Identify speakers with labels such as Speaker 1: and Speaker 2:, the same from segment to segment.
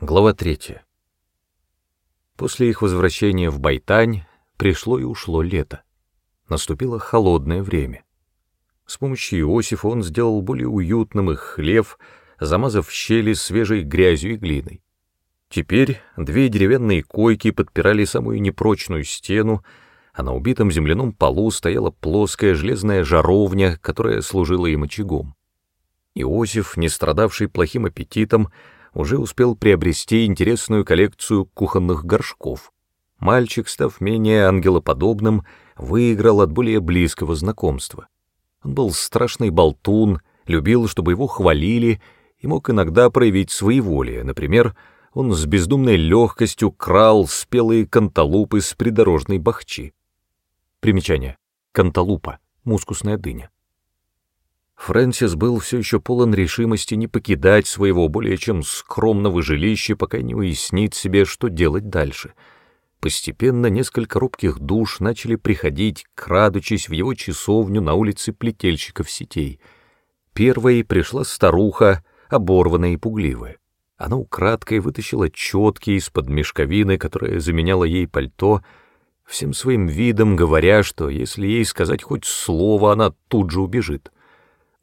Speaker 1: Глава 3. После их возвращения в Байтань пришло и ушло лето. Наступило холодное время. С помощью Иосифа он сделал более уютным их хлев, замазав щели свежей грязью и глиной. Теперь две деревянные койки подпирали самую непрочную стену, а на убитом земляном полу стояла плоская железная жаровня, которая служила им очагом. Иосиф, не страдавший плохим аппетитом, уже успел приобрести интересную коллекцию кухонных горшков. Мальчик, став менее ангелоподобным, выиграл от более близкого знакомства. Он был страшный болтун, любил, чтобы его хвалили, и мог иногда проявить своеволие. Например, он с бездумной легкостью крал спелые канталупы с придорожной бахчи. Примечание. Канталупа. Мускусная дыня. Фрэнсис был все еще полон решимости не покидать своего более чем скромного жилища, пока не уяснит себе, что делать дальше. Постепенно несколько робких душ начали приходить, крадучись в его часовню на улице плетельщиков сетей. Первой пришла старуха, оборванная и пугливая. Она украдкой вытащила четки из-под мешковины, которая заменяла ей пальто, всем своим видом говоря, что если ей сказать хоть слово, она тут же убежит.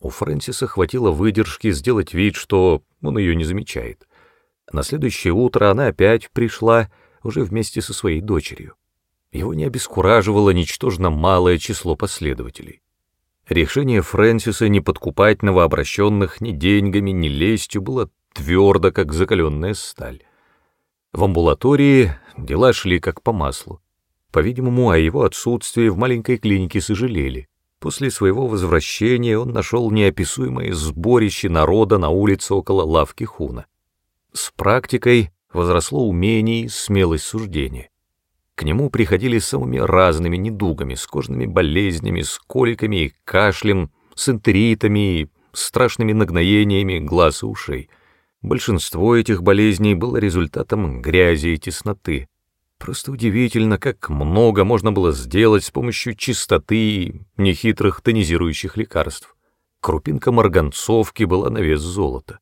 Speaker 1: У Фрэнсиса хватило выдержки сделать вид, что он ее не замечает. На следующее утро она опять пришла, уже вместе со своей дочерью. Его не обескураживало ничтожно малое число последователей. Решение Фрэнсиса не подкупать новообращенных ни деньгами, ни лестью было твердо, как закаленная сталь. В амбулатории дела шли как по маслу. По-видимому, о его отсутствии в маленькой клинике сожалели. После своего возвращения он нашел неописуемое сборище народа на улице около лавки Хуна. С практикой возросло умение и смелость суждения. К нему приходили самыми разными недугами, с кожными болезнями, с коликами и кашлем, с энтеритами и страшными нагноениями глаз и ушей. Большинство этих болезней было результатом грязи и тесноты. Просто удивительно, как много можно было сделать с помощью чистоты и нехитрых тонизирующих лекарств. Крупинка марганцовки была на вес золота.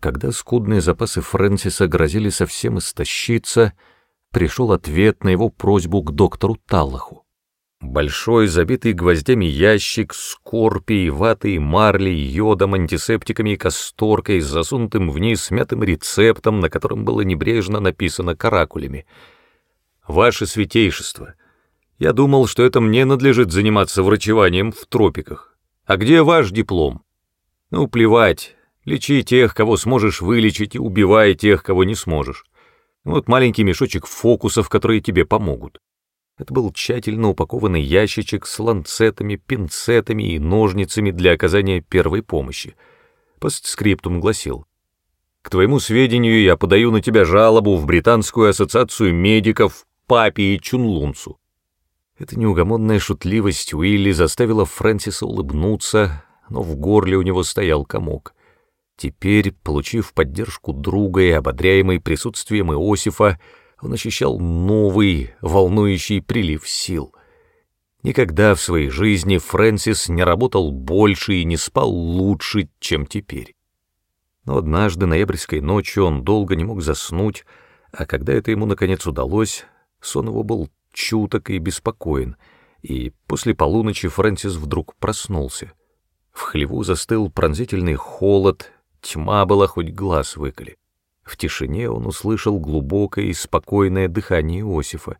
Speaker 1: Когда скудные запасы Фрэнсиса грозили совсем истощиться, пришел ответ на его просьбу к доктору Таллаху. Большой, забитый гвоздями ящик с корпией, ватой, марлей, йодом, антисептиками и касторкой, засунутым вниз смятым рецептом, на котором было небрежно написано каракулями — «Ваше святейшество, я думал, что это мне надлежит заниматься врачеванием в тропиках. А где ваш диплом? Ну, плевать, лечи тех, кого сможешь вылечить, и убивай тех, кого не сможешь. Вот маленький мешочек фокусов, которые тебе помогут». Это был тщательно упакованный ящичек с ланцетами, пинцетами и ножницами для оказания первой помощи. Постскриптум гласил — к твоему сведению, я подаю на тебя жалобу в Британскую ассоциацию медиков папе и Чунлунцу. Эта неугомонная шутливость Уилли заставила Фрэнсиса улыбнуться, но в горле у него стоял комок. Теперь, получив поддержку друга и ободряемый присутствием Иосифа, он ощущал новый, волнующий прилив сил. Никогда в своей жизни Фрэнсис не работал больше и не спал лучше, чем теперь. Но однажды ноябрьской ночью он долго не мог заснуть, а когда это ему наконец удалось, Сон его был чуток и беспокоен, и после полуночи Фрэнсис вдруг проснулся. В хлеву застыл пронзительный холод, тьма была, хоть глаз выколи. В тишине он услышал глубокое и спокойное дыхание Иосифа.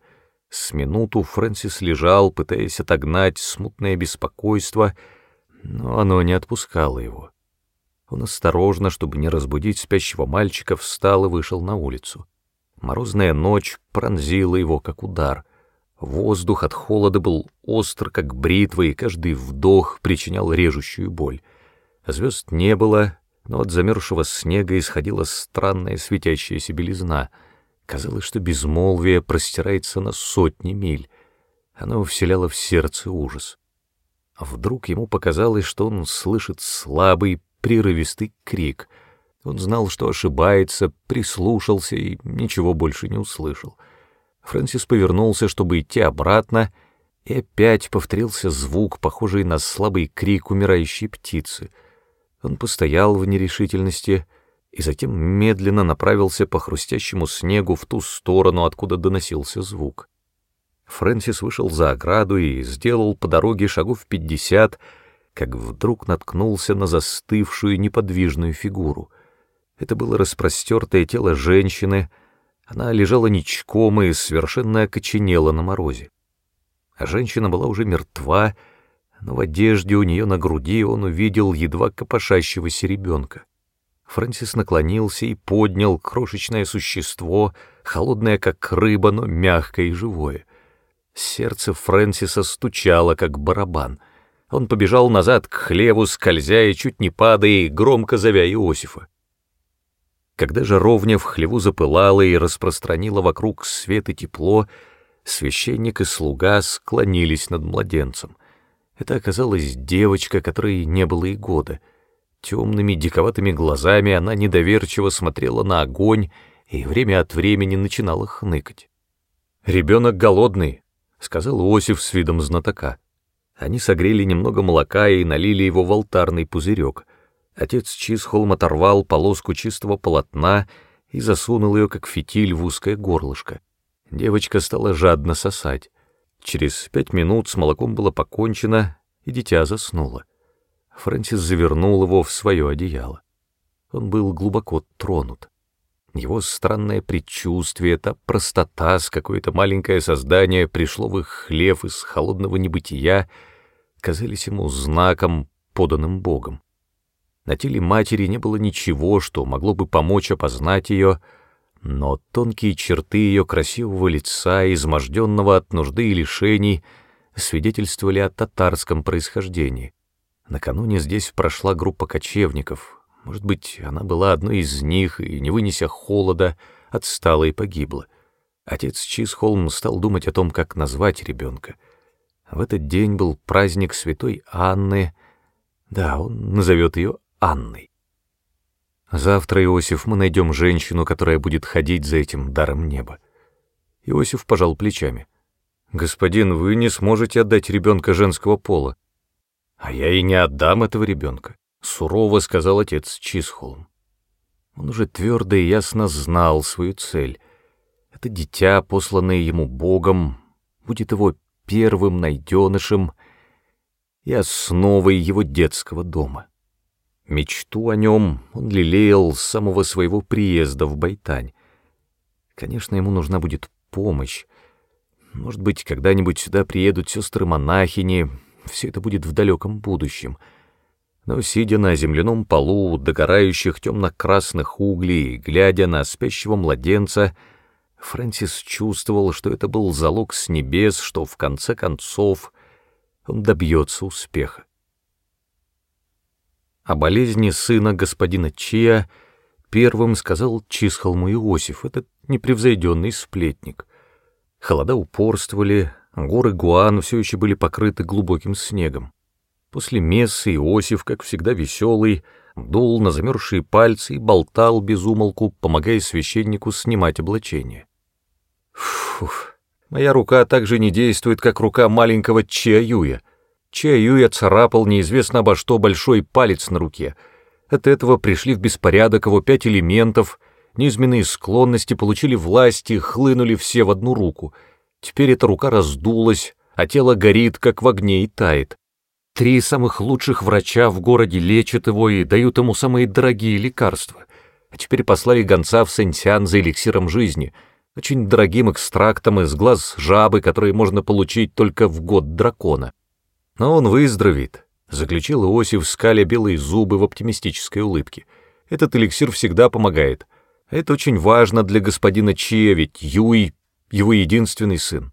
Speaker 1: С минуту Фрэнсис лежал, пытаясь отогнать смутное беспокойство, но оно не отпускало его. Он осторожно, чтобы не разбудить спящего мальчика, встал и вышел на улицу. Морозная ночь пронзила его, как удар. Воздух от холода был остр, как бритва, и каждый вдох причинял режущую боль. Звезд не было, но от замерзшего снега исходила странная светящаяся белизна. Казалось, что безмолвие простирается на сотни миль. Оно вселяло в сердце ужас. А вдруг ему показалось, что он слышит слабый, прерывистый крик — он знал, что ошибается, прислушался и ничего больше не услышал. Фрэнсис повернулся, чтобы идти обратно, и опять повторился звук, похожий на слабый крик умирающей птицы. Он постоял в нерешительности и затем медленно направился по хрустящему снегу в ту сторону, откуда доносился звук. Фрэнсис вышел за ограду и сделал по дороге шагов пятьдесят, как вдруг наткнулся на застывшую неподвижную фигуру. Это было распростертое тело женщины, она лежала ничком и совершенно окоченела на морозе. А женщина была уже мертва, но в одежде у нее на груди он увидел едва копошащегося ребенка. Фрэнсис наклонился и поднял крошечное существо, холодное как рыба, но мягкое и живое. Сердце Фрэнсиса стучало, как барабан. Он побежал назад к хлеву, скользя и чуть не падая, громко зовя Иосифа. Когда же ровня в хлеву запылала и распространила вокруг свет и тепло, священник и слуга склонились над младенцем. Это оказалась девочка, которой не было и года. Темными, диковатыми глазами она недоверчиво смотрела на огонь и время от времени начинала хныкать. «Ребенок голодный», — сказал Иосиф с видом знатока. Они согрели немного молока и налили его в алтарный пузырек. Отец Чисхолм оторвал полоску чистого полотна и засунул ее, как фитиль, в узкое горлышко. Девочка стала жадно сосать. Через пять минут с молоком было покончено, и дитя заснуло. Фрэнсис завернул его в свое одеяло. Он был глубоко тронут. Его странное предчувствие, та простота, с какое-то маленькое создание пришло в их хлев из холодного небытия, казались ему знаком, поданным Богом. На теле матери не было ничего, что могло бы помочь опознать ее, но тонкие черты ее красивого лица, изможденного от нужды и лишений, свидетельствовали о татарском происхождении. Накануне здесь прошла группа кочевников, может быть, она была одной из них и, не вынеся холода, отстала и погибла. Отец Чисхолм стал думать о том, как назвать ребенка. В этот день был праздник святой Анны. Да, он назовет ее Анной. Завтра, Иосиф, мы найдем женщину, которая будет ходить за этим даром неба. Иосиф пожал плечами. Господин, вы не сможете отдать ребенка женского пола. А я и не отдам этого ребенка сурово сказал отец Чисхолм. Он уже твердо и ясно знал свою цель. Это дитя, посланное ему Богом, будет его первым найденышем и основой его детского дома. Мечту о нем он лелеял с самого своего приезда в Байтань. Конечно, ему нужна будет помощь. Может быть, когда-нибудь сюда приедут сестры-монахини, все это будет в далеком будущем — но, сидя на земляном полу догорающих темно-красных углей, глядя на спящего младенца, Фрэнсис чувствовал, что это был залог с небес, что в конце концов он добьется успеха. О болезни сына господина Чия первым сказал Чисхолму Иосиф, этот непревзойденный сплетник. Холода упорствовали, горы Гуан все еще были покрыты глубоким снегом. После мессы Иосиф, как всегда веселый, дул на замерзшие пальцы и болтал без умолку, помогая священнику снимать облачение. Фух, моя рука также не действует, как рука маленького Чиаюя. Чиаюя царапал неизвестно обо что большой палец на руке. От этого пришли в беспорядок его пять элементов, низменные склонности получили власть и хлынули все в одну руку. Теперь эта рука раздулась, а тело горит, как в огне и тает. Три самых лучших врача в городе лечат его и дают ему самые дорогие лекарства. А теперь послали гонца в Сэнсян за эликсиром жизни, очень дорогим экстрактом из глаз жабы, которые можно получить только в год дракона. Но он выздоровеет, заключил Иосиф, скаля белые зубы в оптимистической улыбке. Этот эликсир всегда помогает. Это очень важно для господина Чия, ведь Юй — его единственный сын.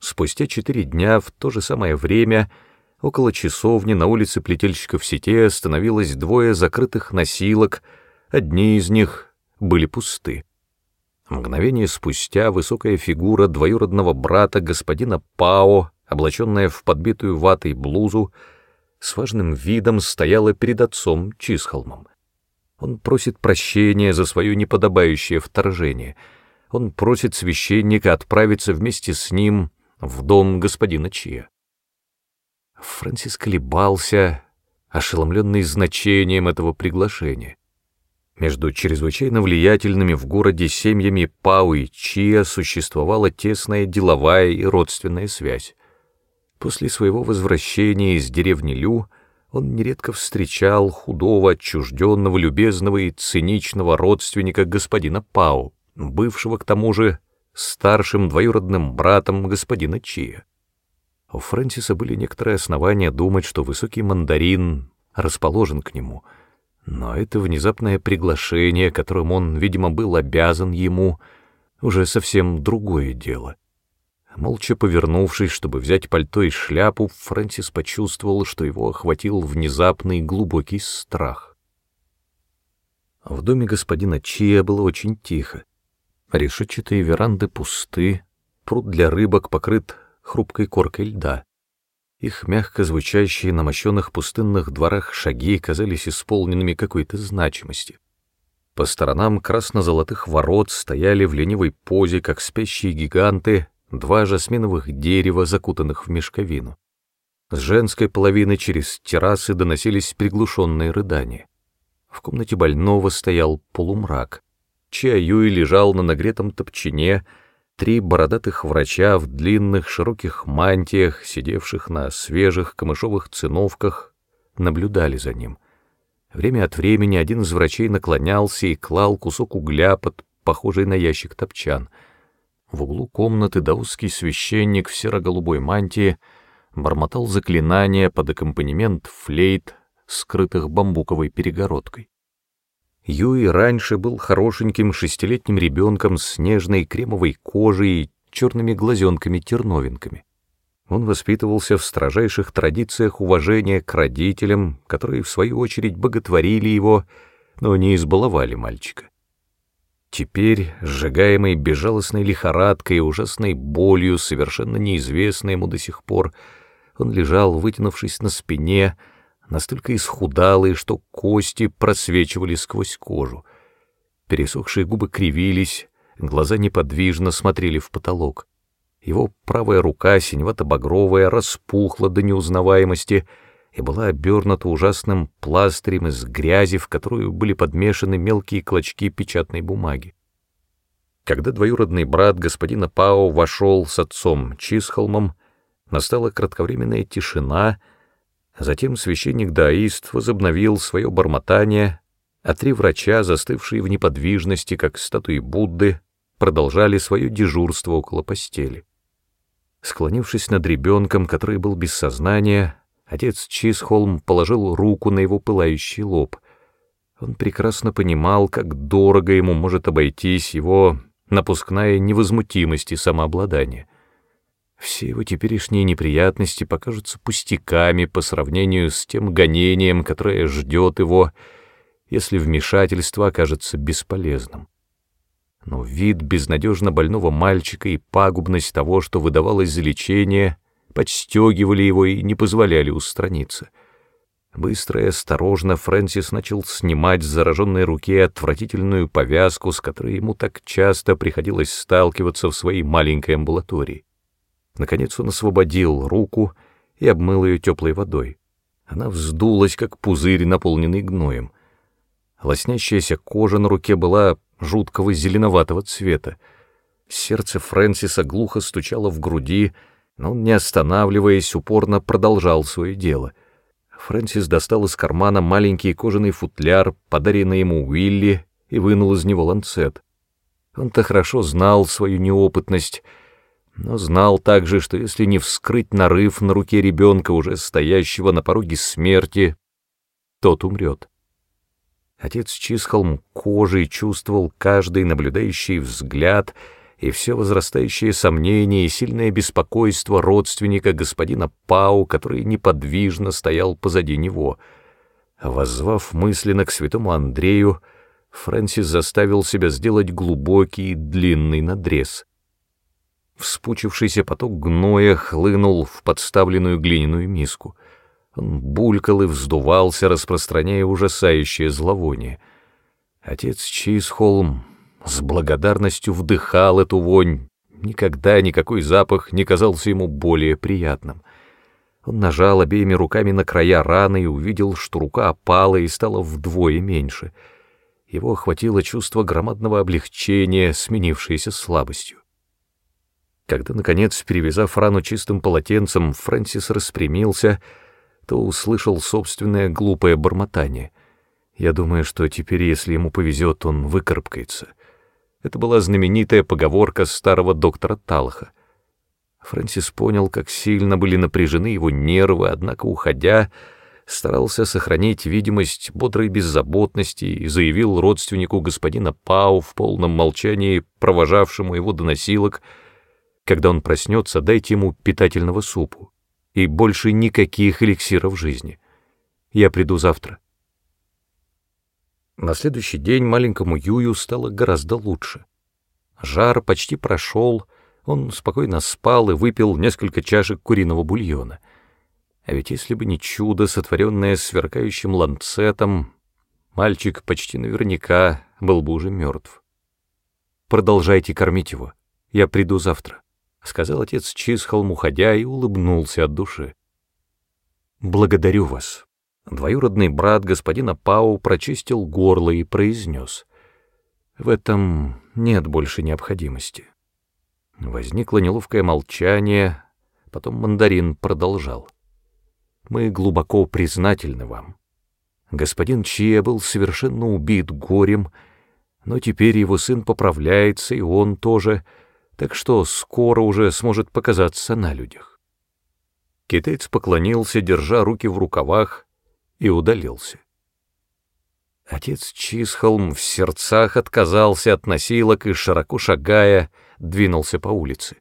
Speaker 1: Спустя четыре дня в то же самое время — Около часовни на улице плетельщиков сетей остановилось двое закрытых носилок, одни из них были пусты. Мгновение спустя высокая фигура двоюродного брата господина Пао, облаченная в подбитую ватой блузу, с важным видом стояла перед отцом Чисхолмом. Он просит прощения за свое неподобающее вторжение. Он просит священника отправиться вместе с ним в дом господина Чия. Фрэнсис колебался, ошеломленный значением этого приглашения. Между чрезвычайно влиятельными в городе семьями Пау и Чия существовала тесная деловая и родственная связь. После своего возвращения из деревни Лю он нередко встречал худого, отчужденного, любезного и циничного родственника господина Пау, бывшего к тому же старшим двоюродным братом господина Чия. У Фрэнсиса были некоторые основания думать, что высокий мандарин расположен к нему, но это внезапное приглашение, которым он, видимо, был обязан ему, уже совсем другое дело. Молча повернувшись, чтобы взять пальто и шляпу, Фрэнсис почувствовал, что его охватил внезапный глубокий страх. В доме господина Чия было очень тихо. Решетчатые веранды пусты, пруд для рыбок покрыт хрупкой коркой льда. Их мягко звучащие на мощенных пустынных дворах шаги казались исполненными какой-то значимости. По сторонам красно-золотых ворот стояли в ленивой позе, как спящие гиганты, два жасминовых дерева, закутанных в мешковину. С женской половины через террасы доносились приглушенные рыдания. В комнате больного стоял полумрак. Чаюй лежал на нагретом топчине, три бородатых врача в длинных широких мантиях, сидевших на свежих камышовых циновках, наблюдали за ним. Время от времени один из врачей наклонялся и клал кусок угля под похожий на ящик топчан. В углу комнаты даусский священник в серо-голубой мантии бормотал заклинания под аккомпанемент флейт, скрытых бамбуковой перегородкой. Юи раньше был хорошеньким шестилетним ребенком с нежной кремовой кожей и черными глазенками-терновинками. Он воспитывался в строжайших традициях уважения к родителям, которые, в свою очередь, боготворили его, но не избаловали мальчика. Теперь, сжигаемый безжалостной лихорадкой и ужасной болью, совершенно неизвестной ему до сих пор, он лежал, вытянувшись на спине, настолько исхудалые, что кости просвечивали сквозь кожу. Пересохшие губы кривились, глаза неподвижно смотрели в потолок. Его правая рука, синевато-багровая, распухла до неузнаваемости и была обернута ужасным пластырем из грязи, в которую были подмешаны мелкие клочки печатной бумаги. Когда двоюродный брат господина Пао вошел с отцом Чисхолмом, настала кратковременная тишина — Затем священник-даист возобновил свое бормотание, а три врача, застывшие в неподвижности, как статуи Будды, продолжали свое дежурство около постели. Склонившись над ребенком, который был без сознания, отец Чисхолм положил руку на его пылающий лоб. Он прекрасно понимал, как дорого ему может обойтись его напускная невозмутимость и самообладание — все его теперешние неприятности покажутся пустяками по сравнению с тем гонением, которое ждет его, если вмешательство окажется бесполезным. Но вид безнадежно больного мальчика и пагубность того, что выдавалось за лечение, подстегивали его и не позволяли устраниться. Быстро и осторожно Фрэнсис начал снимать с зараженной руки отвратительную повязку, с которой ему так часто приходилось сталкиваться в своей маленькой амбулатории. Наконец он освободил руку и обмыл ее теплой водой. Она вздулась, как пузырь, наполненный гноем. Лоснящаяся кожа на руке была жуткого зеленоватого цвета. Сердце Фрэнсиса глухо стучало в груди, но он, не останавливаясь, упорно продолжал свое дело. Фрэнсис достал из кармана маленький кожаный футляр, подаренный ему Уилли, и вынул из него ланцет. Он-то хорошо знал свою неопытность — но знал также, что если не вскрыть нарыв на руке ребенка, уже стоящего на пороге смерти, тот умрет. Отец Чисхолм кожей чувствовал каждый наблюдающий взгляд и все возрастающее сомнение и сильное беспокойство родственника господина Пау, который неподвижно стоял позади него. Воззвав мысленно к святому Андрею, Фрэнсис заставил себя сделать глубокий длинный надрез. Вспучившийся поток гноя хлынул в подставленную глиняную миску. Он булькал и вздувался, распространяя ужасающее зловоние. Отец Чизхолм с благодарностью вдыхал эту вонь. Никогда никакой запах не казался ему более приятным. Он нажал обеими руками на края раны и увидел, что рука опала и стала вдвое меньше. Его охватило чувство громадного облегчения, сменившееся слабостью. Когда, наконец, перевязав рану чистым полотенцем, Фрэнсис распрямился, то услышал собственное глупое бормотание. Я думаю, что теперь, если ему повезет, он выкарабкается. Это была знаменитая поговорка старого доктора Талха. Фрэнсис понял, как сильно были напряжены его нервы, однако, уходя, старался сохранить видимость бодрой беззаботности и заявил родственнику господина Пау в полном молчании, провожавшему его до носилок, когда он проснется, дайте ему питательного супу и больше никаких эликсиров жизни. Я приду завтра. На следующий день маленькому Юю стало гораздо лучше. Жар почти прошел, он спокойно спал и выпил несколько чашек куриного бульона. А ведь если бы не чудо, сотворенное сверкающим ланцетом, мальчик почти наверняка был бы уже мертв. «Продолжайте кормить его. Я приду завтра», — сказал отец Чисхолм, уходя, и улыбнулся от души. «Благодарю вас», Двоюродный брат господина Пау прочистил горло и произнес. «В этом нет больше необходимости». Возникло неловкое молчание, потом мандарин продолжал. «Мы глубоко признательны вам. Господин Чия был совершенно убит горем, но теперь его сын поправляется, и он тоже, так что скоро уже сможет показаться на людях». Китаец поклонился, держа руки в рукавах, и удалился. Отец Чисхолм в сердцах отказался от носилок и, широко шагая, двинулся по улице.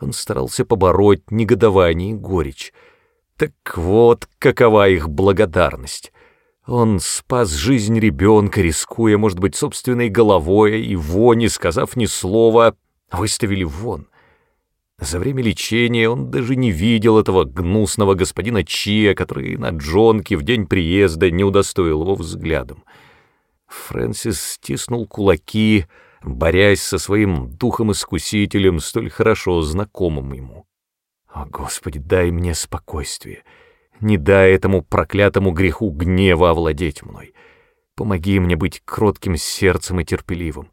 Speaker 1: Он старался побороть негодование и горечь. Так вот, какова их благодарность. Он спас жизнь ребенка, рискуя, может быть, собственной головой, и его, не сказав ни слова, выставили вон. За время лечения он даже не видел этого гнусного господина Чия, который на Джонке в день приезда не удостоил его взглядом. Фрэнсис стиснул кулаки, борясь со своим духом-искусителем, столь хорошо знакомым ему. «О, Господи, дай мне спокойствие! Не дай этому проклятому греху гнева овладеть мной! Помоги мне быть кротким сердцем и терпеливым!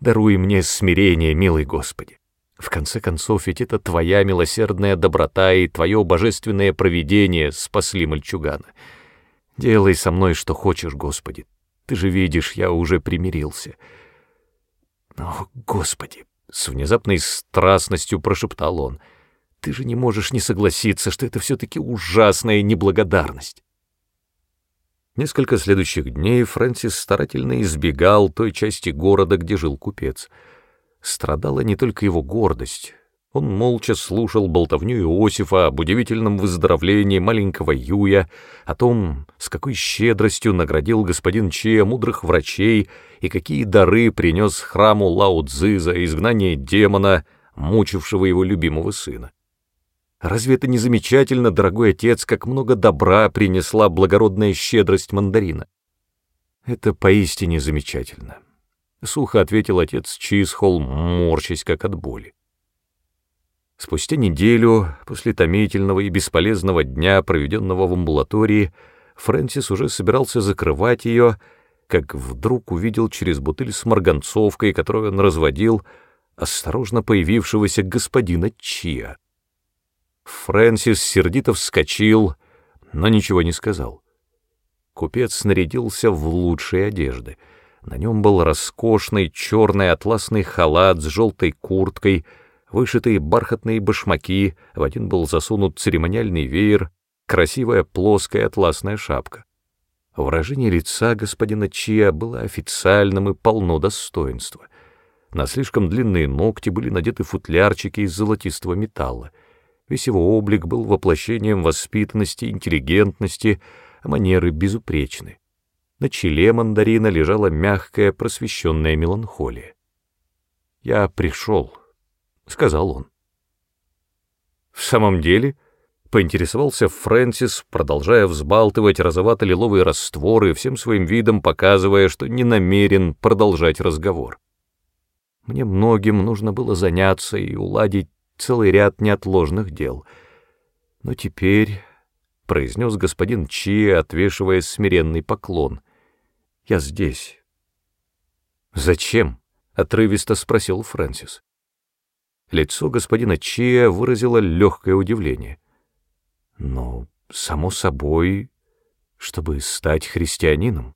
Speaker 1: Даруй мне смирение, милый Господи!» В конце концов, ведь это твоя милосердная доброта и твое божественное провидение спасли мальчугана. Делай со мной, что хочешь, Господи. Ты же видишь, я уже примирился. О, Господи! С внезапной страстностью прошептал он. Ты же не можешь не согласиться, что это все-таки ужасная неблагодарность. Несколько следующих дней Фрэнсис старательно избегал той части города, где жил купец — страдала не только его гордость. Он молча слушал болтовню Иосифа об удивительном выздоровлении маленького Юя, о том, с какой щедростью наградил господин Чия мудрых врачей и какие дары принес храму Лао Цзы за изгнание демона, мучившего его любимого сына. Разве это не замечательно, дорогой отец, как много добра принесла благородная щедрость мандарина? Это поистине замечательно. — сухо ответил отец Чисхол, морщась как от боли. Спустя неделю, после томительного и бесполезного дня, проведенного в амбулатории, Фрэнсис уже собирался закрывать ее, как вдруг увидел через бутыль с марганцовкой, которую он разводил, осторожно появившегося господина Чия. Фрэнсис сердито вскочил, но ничего не сказал. Купец снарядился в лучшие одежды — на нем был роскошный черный атласный халат с желтой курткой, вышитые бархатные башмаки, в один был засунут церемониальный веер, красивая плоская атласная шапка. Выражение лица господина Чия было официальным и полно достоинства. На слишком длинные ногти были надеты футлярчики из золотистого металла. Весь его облик был воплощением воспитанности, интеллигентности, а манеры безупречны. На челе мандарина лежала мягкая просвещенная меланхолия. «Я пришел», — сказал он. «В самом деле?» — поинтересовался Фрэнсис, продолжая взбалтывать розовато-лиловые растворы, всем своим видом показывая, что не намерен продолжать разговор. Мне многим нужно было заняться и уладить целый ряд неотложных дел. Но теперь, — произнес господин Чи, отвешивая смиренный поклон, — я здесь, «Зачем?» — отрывисто спросил Фрэнсис. Лицо господина Чия выразило легкое удивление. «Ну, само собой, чтобы стать христианином».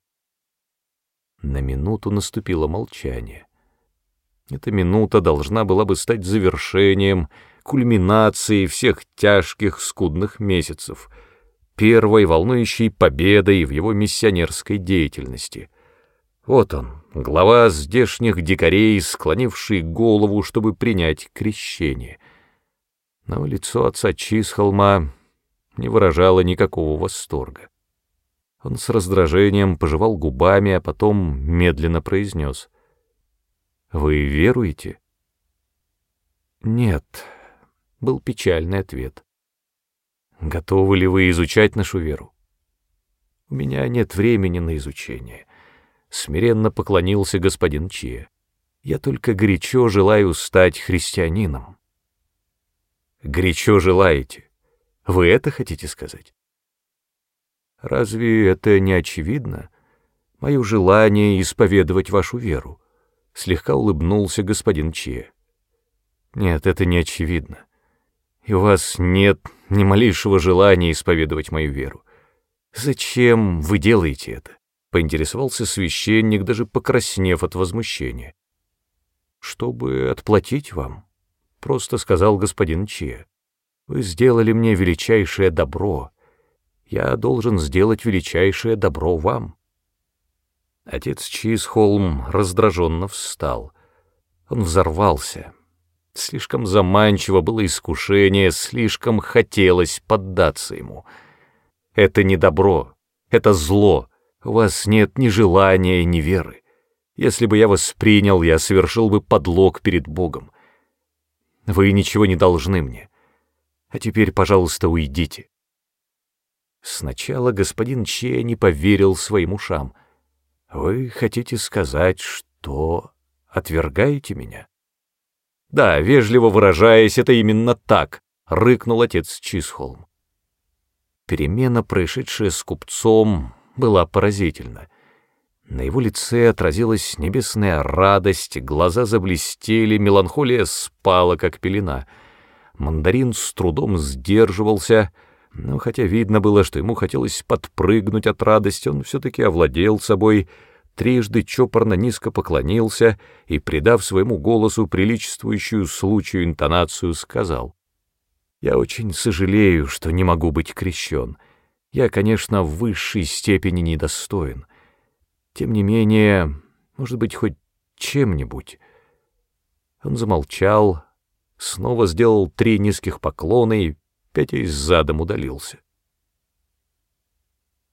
Speaker 1: На минуту наступило молчание. Эта минута должна была бы стать завершением, кульминацией всех тяжких, скудных месяцев, первой волнующей победой в его миссионерской деятельности. Вот он, глава здешних дикарей, склонивший голову, чтобы принять крещение. Но лицо отца Чисхолма не выражало никакого восторга. Он с раздражением пожевал губами, а потом медленно произнес. «Вы веруете?» «Нет», — был печальный ответ. «Готовы ли вы изучать нашу веру?» «У меня нет времени на изучение», — смиренно поклонился господин Чия. «Я только горячо желаю стать христианином». «Горячо желаете? Вы это хотите сказать?» «Разве это не очевидно? Мое желание исповедовать вашу веру», — слегка улыбнулся господин Чия. «Нет, это не очевидно. И у вас нет ни малейшего желания исповедовать мою веру. Зачем вы делаете это?» — поинтересовался священник, даже покраснев от возмущения. «Чтобы отплатить вам», — просто сказал господин Чия. «Вы сделали мне величайшее добро. Я должен сделать величайшее добро вам». Отец Чизхолм раздраженно встал. Он взорвался. Слишком заманчиво было искушение, слишком хотелось поддаться ему. Это не добро, это зло. У вас нет ни желания, ни веры. Если бы я вас принял, я совершил бы подлог перед Богом. Вы ничего не должны мне. А теперь, пожалуйста, уйдите. Сначала господин Че не поверил своим ушам — вы хотите сказать, что отвергаете меня? Да, вежливо выражаясь, это именно так, рыкнул отец Чисхолм. Перемена, происшедшая с купцом, была поразительна. На его лице отразилась небесная радость, глаза заблестели, меланхолия спала, как пелена. Мандарин с трудом сдерживался, но хотя видно было, что ему хотелось подпрыгнуть от радости, он все-таки овладел собой, трижды чопорно низко поклонился и, придав своему голосу приличествующую случаю интонацию, сказал, «Я очень сожалею, что не могу быть крещен. Я, конечно, в высшей степени недостоин. Тем не менее, может быть, хоть чем-нибудь». Он замолчал, снова сделал три низких поклона и пятясь задом удалился.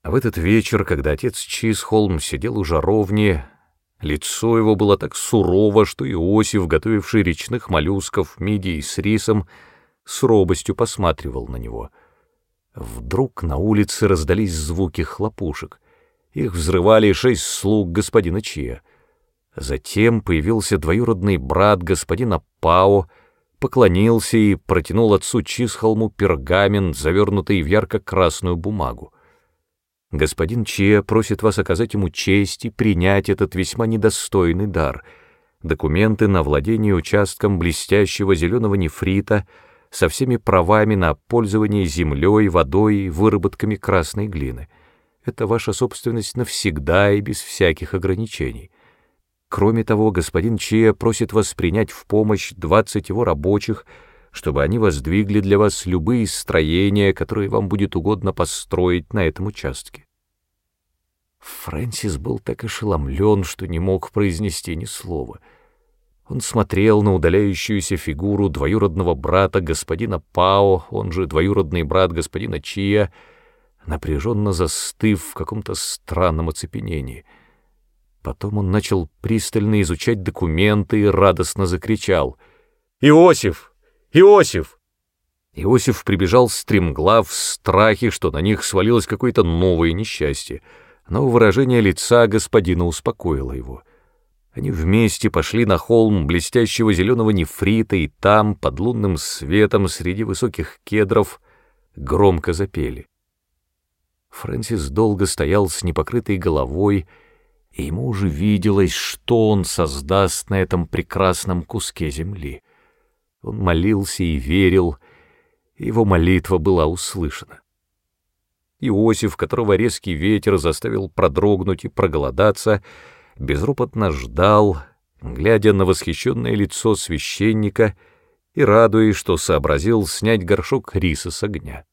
Speaker 1: А в этот вечер, когда отец Чисхолм сидел у жаровни, лицо его было так сурово, что Иосиф, готовивший речных моллюсков, мидий с рисом, с робостью посматривал на него. Вдруг на улице раздались звуки хлопушек. Их взрывали шесть слуг господина Чия. Затем появился двоюродный брат господина Пао, поклонился и протянул отцу Чисхолму пергамент, завернутый в ярко-красную бумагу. Господин Че просит вас оказать ему честь и принять этот весьма недостойный дар — документы на владение участком блестящего зеленого нефрита со всеми правами на пользование землей, водой и выработками красной глины. Это ваша собственность навсегда и без всяких ограничений. Кроме того, господин Чия просит вас принять в помощь 20 его рабочих, чтобы они воздвигли для вас любые строения, которые вам будет угодно построить на этом участке. Фрэнсис был так ошеломлен, что не мог произнести ни слова. Он смотрел на удаляющуюся фигуру двоюродного брата господина Пао, он же двоюродный брат господина Чия, напряженно застыв в каком-то странном оцепенении — Потом он начал пристально изучать документы и радостно закричал. «Иосиф! Иосиф!» Иосиф прибежал стремглав в страхе, что на них свалилось какое-то новое несчастье, но выражение лица господина успокоило его. Они вместе пошли на холм блестящего зеленого нефрита, и там, под лунным светом, среди высоких кедров, громко запели. Фрэнсис долго стоял с непокрытой головой, и ему уже виделось, что он создаст на этом прекрасном куске земли. Он молился и верил, и его молитва была услышана. Иосиф, которого резкий ветер заставил продрогнуть и проголодаться, безропотно ждал, глядя на восхищенное лицо священника и радуясь, что сообразил снять горшок риса с огня.